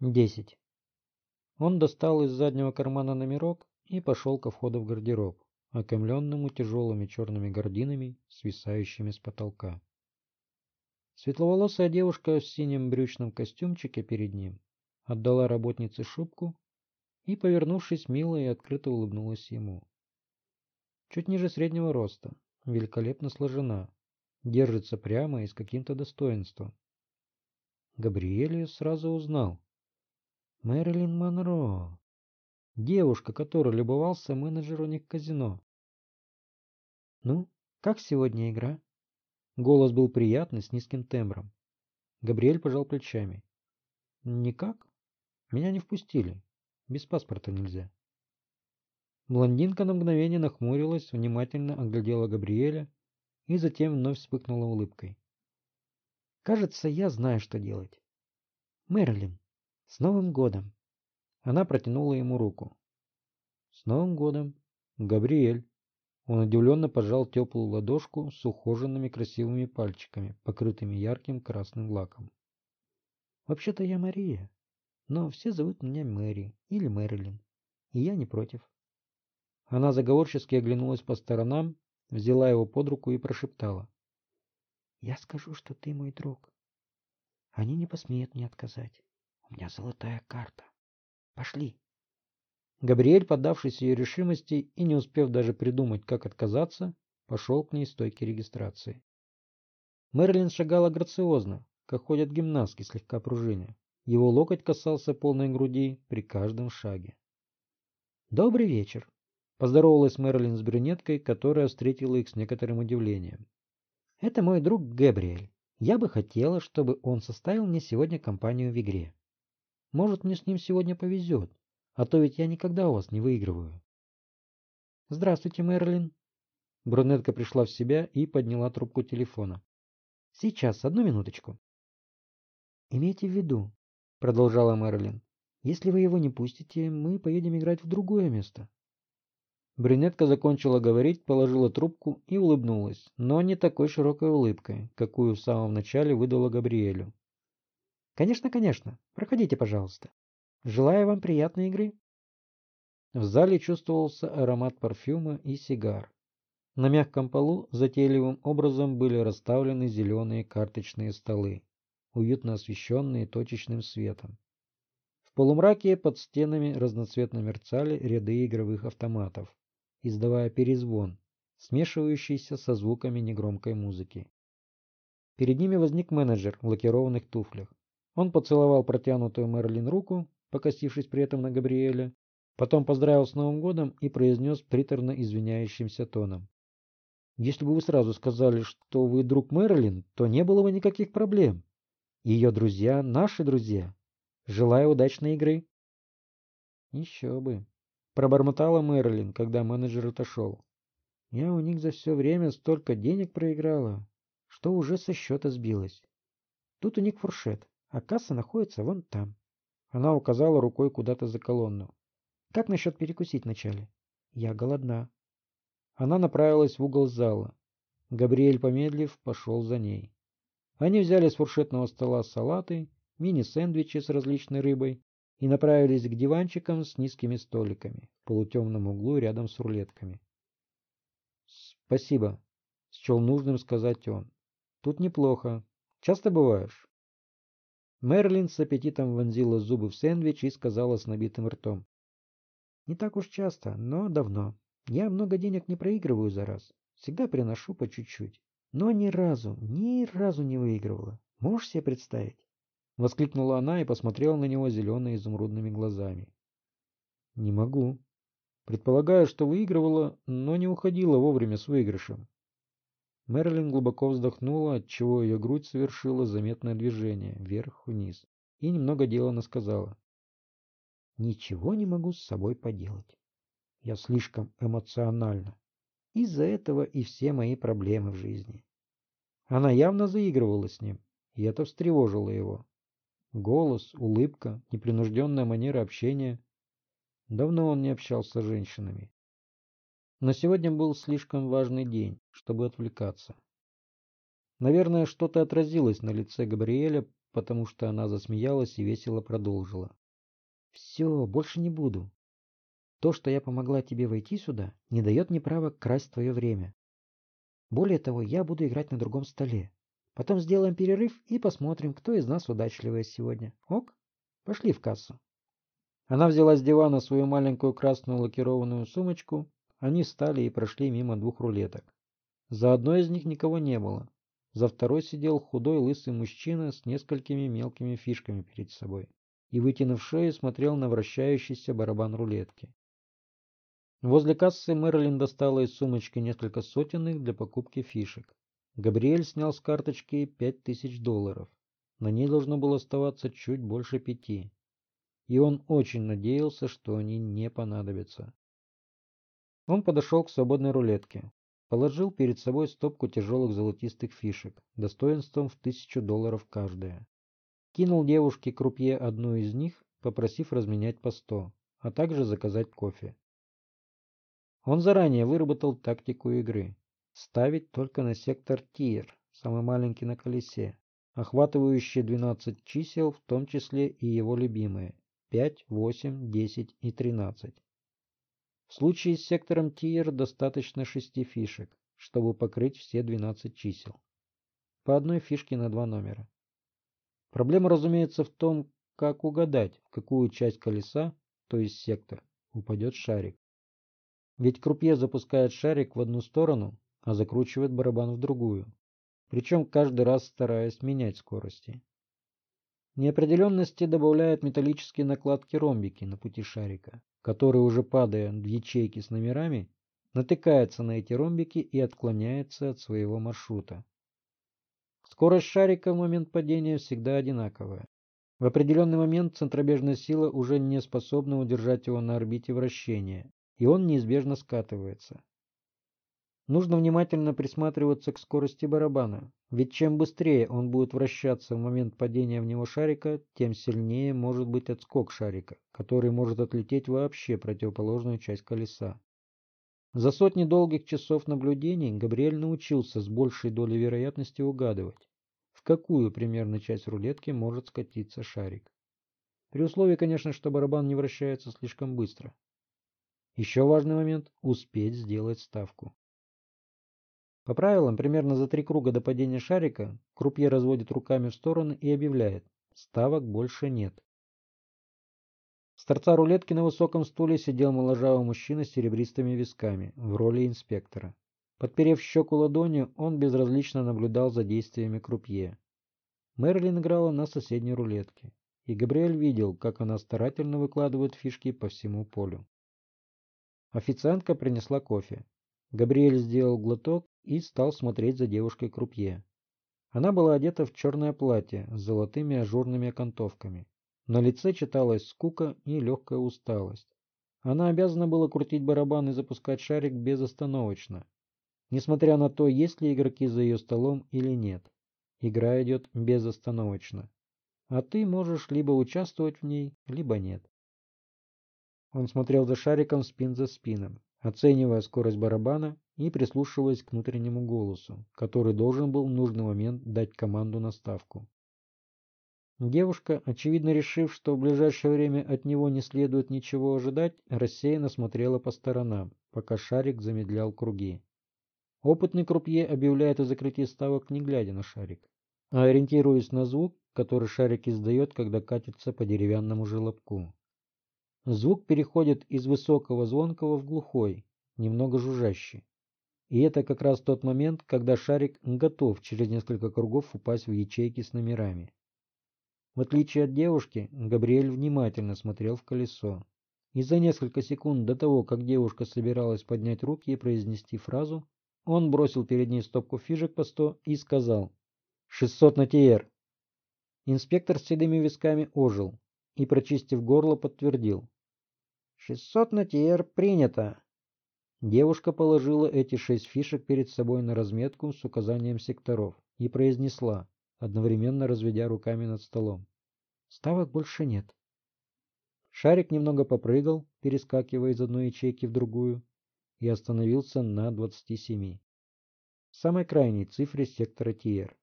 Десять. Он достал из заднего кармана номерок и пошел ко входу в гардероб, окаймленному тяжелыми черными гардинами, свисающими с потолка. Светловолосая девушка в синем брючном костюмчике перед ним отдала работнице шубку и, повернувшись, мило и открыто улыбнулась ему. Чуть ниже среднего роста, великолепно сложена, держится прямо и с каким-то достоинством. Габриэль сразу узнал. Мэрилин Монро. Девушка, которой любовался менеджер у них казино. «Ну, как сегодня игра?» Голос был приятный, с низким тембром. Габриэль пожал плечами. «Никак. Меня не впустили. Без паспорта нельзя». Блондинка на мгновение нахмурилась, внимательно оглядела Габриэля и затем вновь вспыхнула улыбкой. «Кажется, я знаю, что делать. Мерлин, с Новым годом!» Она протянула ему руку. «С Новым годом! Габриэль!» Он удивленно пожал теплую ладошку с ухоженными красивыми пальчиками, покрытыми ярким красным лаком. «Вообще-то я Мария, но все зовут меня Мэри или Мэрилин, и я не против». Она заговорчески оглянулась по сторонам, взяла его под руку и прошептала. «Я скажу, что ты мой друг. Они не посмеют мне отказать. У меня золотая карта. Пошли!» Габриэль, поддавшись ее решимости и не успев даже придумать, как отказаться, пошел к ней стойке регистрации. Мерлин шагала грациозно, как ходят гимнастки, слегка пружиня. Его локоть касался полной груди при каждом шаге. «Добрый вечер!» – поздоровалась Мерлин с брюнеткой, которая встретила их с некоторым удивлением. «Это мой друг Габриэль. Я бы хотела, чтобы он составил мне сегодня компанию в игре. Может, мне с ним сегодня повезет, а то ведь я никогда у вас не выигрываю. Здравствуйте, Мерлин. Брюнетка пришла в себя и подняла трубку телефона. Сейчас, одну минуточку. Имейте в виду, продолжала Мерлин, если вы его не пустите, мы поедем играть в другое место. Брюнетка закончила говорить, положила трубку и улыбнулась, но не такой широкой улыбкой, какую в самом начале выдала Габриэлю. «Конечно, конечно. Проходите, пожалуйста». Желаю вам приятной игры. В зале чувствовался аромат парфюма и сигар. На мягком полу затейливым образом были расставлены зеленые карточные столы, уютно освещенные точечным светом. В полумраке под стенами разноцветно мерцали ряды игровых автоматов, издавая перезвон, смешивающийся со звуками негромкой музыки. Перед ними возник менеджер в лакированных туфлях. Он поцеловал протянутую Мерлин руку покосившись при этом на Габриэля, потом поздравил с Новым годом и произнес приторно извиняющимся тоном. «Если бы вы сразу сказали, что вы друг Мэрилин, то не было бы никаких проблем. Ее друзья — наши друзья. Желаю удачной игры». «Еще бы», — пробормотала Мэрилин, когда менеджер отошел. «Я у них за все время столько денег проиграла, что уже со счета сбилась. Тут у них фуршет, а касса находится вон там». Она указала рукой куда-то за колонну. «Как насчет перекусить вначале?» «Я голодна». Она направилась в угол зала. Габриэль, помедлив, пошел за ней. Они взяли с фуршетного стола салаты, мини-сэндвичи с различной рыбой и направились к диванчикам с низкими столиками в полутемном углу рядом с рулетками. «Спасибо», — счел нужным сказать он. «Тут неплохо. Часто бываешь?» Мерлин с аппетитом вонзила зубы в сэндвич и сказала с набитым ртом. «Не так уж часто, но давно. Я много денег не проигрываю за раз. Всегда приношу по чуть-чуть. Но ни разу, ни разу не выигрывала. Можешь себе представить?» Воскликнула она и посмотрела на него зелеными изумрудными глазами. «Не могу. Предполагаю, что выигрывала, но не уходила вовремя с выигрышем. Мэрилин глубоко вздохнула, отчего ее грудь совершила заметное движение вверх-вниз и немного деланно сказала. «Ничего не могу с собой поделать. Я слишком эмоциональна. Из-за этого и все мои проблемы в жизни». Она явно заигрывала с ним, и это встревожило его. Голос, улыбка, непринужденная манера общения. Давно он не общался с женщинами. Но сегодня был слишком важный день, чтобы отвлекаться. Наверное, что-то отразилось на лице Габриэля потому что она засмеялась и весело продолжила. «Все, больше не буду. То, что я помогла тебе войти сюда, не дает мне права красть твое время. Более того, я буду играть на другом столе. Потом сделаем перерыв и посмотрим, кто из нас удачливее сегодня. Ок? Пошли в кассу. Она взяла с дивана свою маленькую красную лакированную сумочку. Они встали и прошли мимо двух рулеток. За одной из них никого не было. За второй сидел худой лысый мужчина с несколькими мелкими фишками перед собой и, вытянув шею, смотрел на вращающийся барабан рулетки. Возле кассы Мэрилин достала из сумочки несколько сотенных для покупки фишек. Габриэль снял с карточки пять тысяч долларов. На ней должно было оставаться чуть больше пяти. И он очень надеялся, что они не понадобятся. Он подошел к свободной рулетке. Положил перед собой стопку тяжелых золотистых фишек, достоинством в тысячу долларов каждая. Кинул девушке крупье одну из них, попросив разменять по сто, а также заказать кофе. Он заранее выработал тактику игры. Ставить только на сектор Тир, самый маленький на колесе, охватывающий 12 чисел, в том числе и его любимые 5, 8, 10 и 13. В случае с сектором Тир достаточно 6 фишек, чтобы покрыть все 12 чисел. По одной фишке на два номера. Проблема, разумеется, в том, как угадать, в какую часть колеса, то есть сектор, упадет шарик. Ведь крупье запускает шарик в одну сторону, а закручивает барабан в другую. Причем каждый раз стараясь менять скорости. Неопределенности добавляют металлические накладки-ромбики на пути шарика, который уже падая в ячейки с номерами, натыкается на эти ромбики и отклоняется от своего маршрута. Скорость шарика в момент падения всегда одинаковая. В определенный момент центробежная сила уже не способна удержать его на орбите вращения, и он неизбежно скатывается. Нужно внимательно присматриваться к скорости барабана, ведь чем быстрее он будет вращаться в момент падения в него шарика, тем сильнее может быть отскок шарика, который может отлететь вообще противоположную часть колеса. За сотни долгих часов наблюдений Габриэль научился с большей долей вероятности угадывать, в какую примерно часть рулетки может скатиться шарик. При условии, конечно, что барабан не вращается слишком быстро. Еще важный момент – успеть сделать ставку. По правилам, примерно за три круга до падения шарика, крупье разводит руками в стороны и объявляет – ставок больше нет. С торца рулетки на высоком стуле сидел моложавый мужчина с серебристыми висками в роли инспектора. Подперев щеку ладонью, он безразлично наблюдал за действиями крупье. Мерлин играла на соседней рулетке, и Габриэль видел, как она старательно выкладывает фишки по всему полю. Официантка принесла кофе. Габриэль сделал глоток и стал смотреть за девушкой крупье. Она была одета в черное платье с золотыми ажурными окантовками. На лице читалась скука и легкая усталость. Она обязана была крутить барабан и запускать шарик безостановочно, несмотря на то, есть ли игроки за ее столом или нет. Игра идет безостановочно. А ты можешь либо участвовать в ней, либо нет. Он смотрел за шариком спин за спином, оценивая скорость барабана и прислушиваясь к внутреннему голосу, который должен был в нужный момент дать команду на ставку. Девушка, очевидно решив, что в ближайшее время от него не следует ничего ожидать, рассеянно смотрела по сторонам, пока шарик замедлял круги. Опытный крупье объявляет о закрытии ставок, не глядя на шарик, а ориентируясь на звук, который шарик издает, когда катится по деревянному желобку. Звук переходит из высокого звонкого в глухой, немного жужжащий. И это как раз тот момент, когда шарик готов через несколько кругов упасть в ячейки с номерами. В отличие от девушки, Габриэль внимательно смотрел в колесо. И за несколько секунд до того, как девушка собиралась поднять руки и произнести фразу, он бросил перед ней стопку фишек по сто и сказал «Шестьсот на ТР». Инспектор с седыми висками ожил и, прочистив горло, подтвердил «Шестьсот на ТР принято!» Девушка положила эти шесть фишек перед собой на разметку с указанием секторов и произнесла, одновременно разведя руками над столом. «Ставок больше нет». Шарик немного попрыгал, перескакивая из одной ячейки в другую, и остановился на 27. Самой крайней цифре сектора ТР.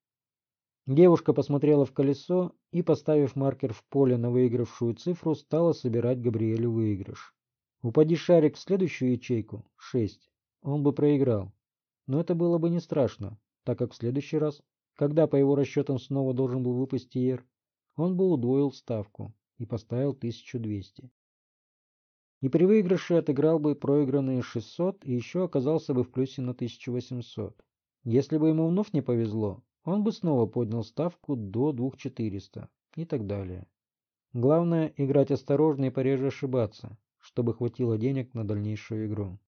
Девушка посмотрела в колесо и, поставив маркер в поле на выигравшую цифру, стала собирать Габриэлю выигрыш. Упади шарик в следующую ячейку – 6. Он бы проиграл. Но это было бы не страшно, так как в следующий раз, когда по его расчетам снова должен был выпасть Тиер, он бы удвоил ставку и поставил 1200. И при выигрыше отыграл бы проигранные 600 и еще оказался бы в плюсе на 1800. Если бы ему вновь не повезло, он бы снова поднял ставку до 2400 и так далее. Главное играть осторожно и пореже ошибаться, чтобы хватило денег на дальнейшую игру.